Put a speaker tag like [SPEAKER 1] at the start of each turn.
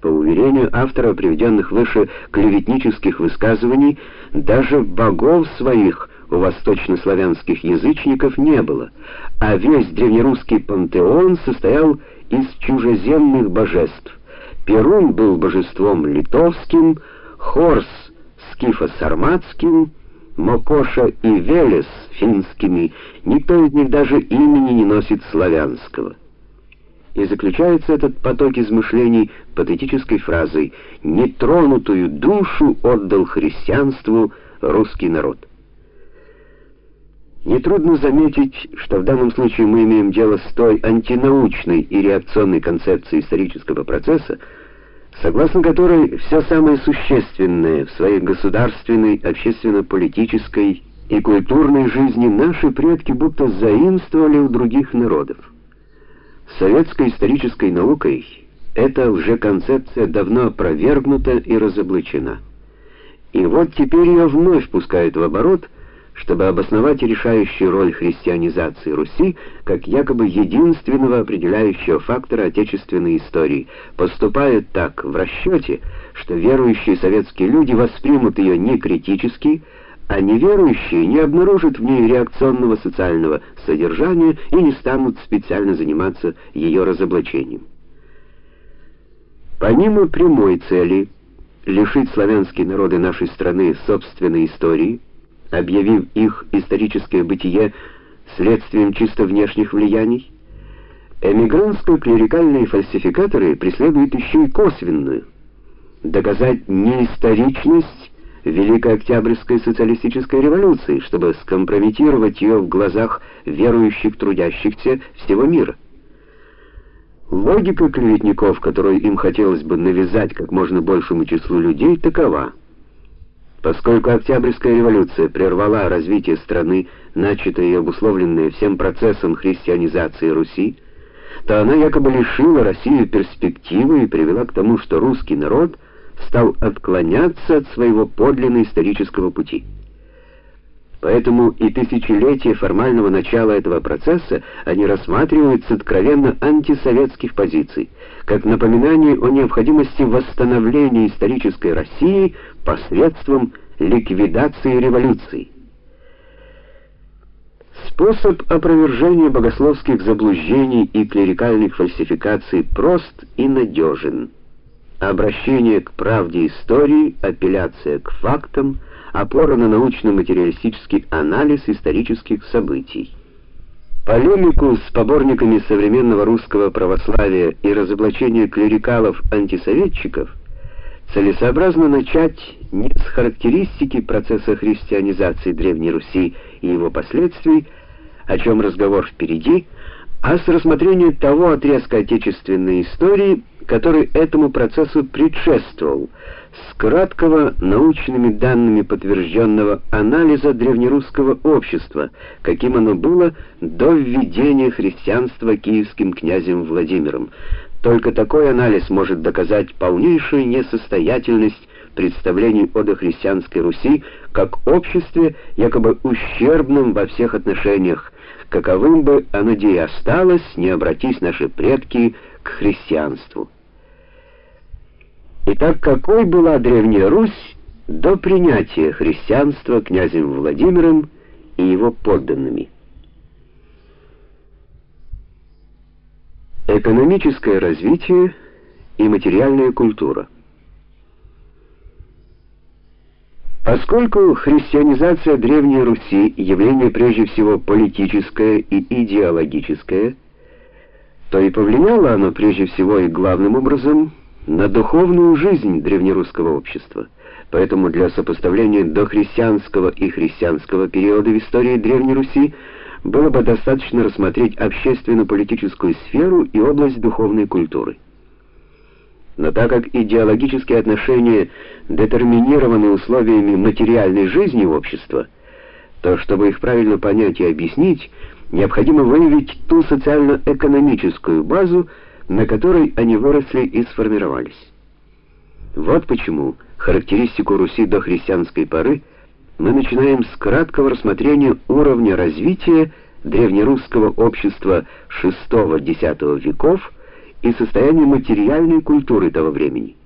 [SPEAKER 1] По уверению автора приведенных выше клеветнических высказываний, даже богов своих у восточнославянских язычников не было, а весь древнерусский пантеон состоял из чужеземных божеств. Перун был божеством литовским, Хорс скифо-сарматским, Мокоша и Велес финскими, никто из них даже имени не носит славянского. И заключается этот поток измышлений патетической фразой «Нетронутую душу отдал христианству русский народ». Нетрудно заметить, что в данном случае мы имеем дело с той антинаучной и реакционной концепцией исторического процесса, согласно которой все самое существенное в своей государственной, общественно-политической и культурной жизни наши предки будто заимствовали у других народов. Советской исторической наукой эта лжеконцепция давно опровергнута и разоблачена. И вот теперь ее вновь пускают в оборот – чтобы обосновать решающую роль христианизации Руси как якобы единственного определяющего фактора отечественной истории, поступают так в расчете, что верующие советские люди воспримут ее не критически, а неверующие не обнаружат в ней реакционного социального содержания и не станут специально заниматься ее разоблачением. Помимо прямой цели лишить славянские народы нашей страны собственной истории, объявив их историческое бытие следствием чисто внешних влияний, эмигрантско-клерикальные фальсификаторы преследуют еще и косвенную доказать неисторичность Великой Октябрьской социалистической революции, чтобы скомпрометировать ее в глазах верующих трудящихся всего мира. Логика клеветников, которую им хотелось бы навязать как можно большему числу людей, такова: Поскольку Октябрьская революция прервала развитие страны, начатое и обусловленное всем процессом христианизации Руси, то она якобы лишила Россию перспективы и привела к тому, что русский народ стал отклоняться от своего подлинно исторического пути. Поэтому и тысячелетия формального начала этого процесса они рассматривают с откровенно антисоветских позиций, как напоминание о необходимости восстановления исторической России посредством ликвидации революции. Способ опровержения богословских заблуждений и клерикальных фальсификаций прост и надежен. Обращение к правде истории, апелляция к фактам, опора на научно-материалистический анализ исторических событий. Полемику с поборниками современного русского православия и разоблачение клерикалов-антисоветчиков целесообразно начать не с характеристики процесса христианизации Древней Руси и его последствий, о чем разговор впереди, а с рассмотрения того отрезка отечественной истории, который этому процессу предшествовал, с краткого научными данными подтвержденного анализа древнерусского общества, каким оно было до введения христианства киевским князем Владимиром. Только такой анализ может доказать полнейшую несостоятельность представлений о дохристианской Руси как обществе, якобы ущербном во всех отношениях, каковым бы оно и осталось, не обратись наши предки к христианству. Итак, какой была Древняя Русь до принятия христианства князем Владимиром и его подданными? Экономическое развитие и материальная культура. Поскольку христианизация Древней Руси явление прежде всего политическое и идеологическое, то и повлияло оно прежде всего и главным образом на духовную жизнь древнерусского общества. Поэтому для сопоставления дохристианского и христианского периода в истории Древней Руси было бы достаточно рассмотреть общественно-политическую сферу и область духовной культуры. Но так как идеологические отношения детерминированы условиями материальной жизни общества, то чтобы их правильно понять и объяснить, необходимо выявить ту социально-экономическую базу, на которой они выросли и сформировались. Вот почему характеристику Руси до христианской поры мы начинаем с краткого рассмотрения уровня развития древнерусского общества VI-X веков и состояние материальной культуры того времени.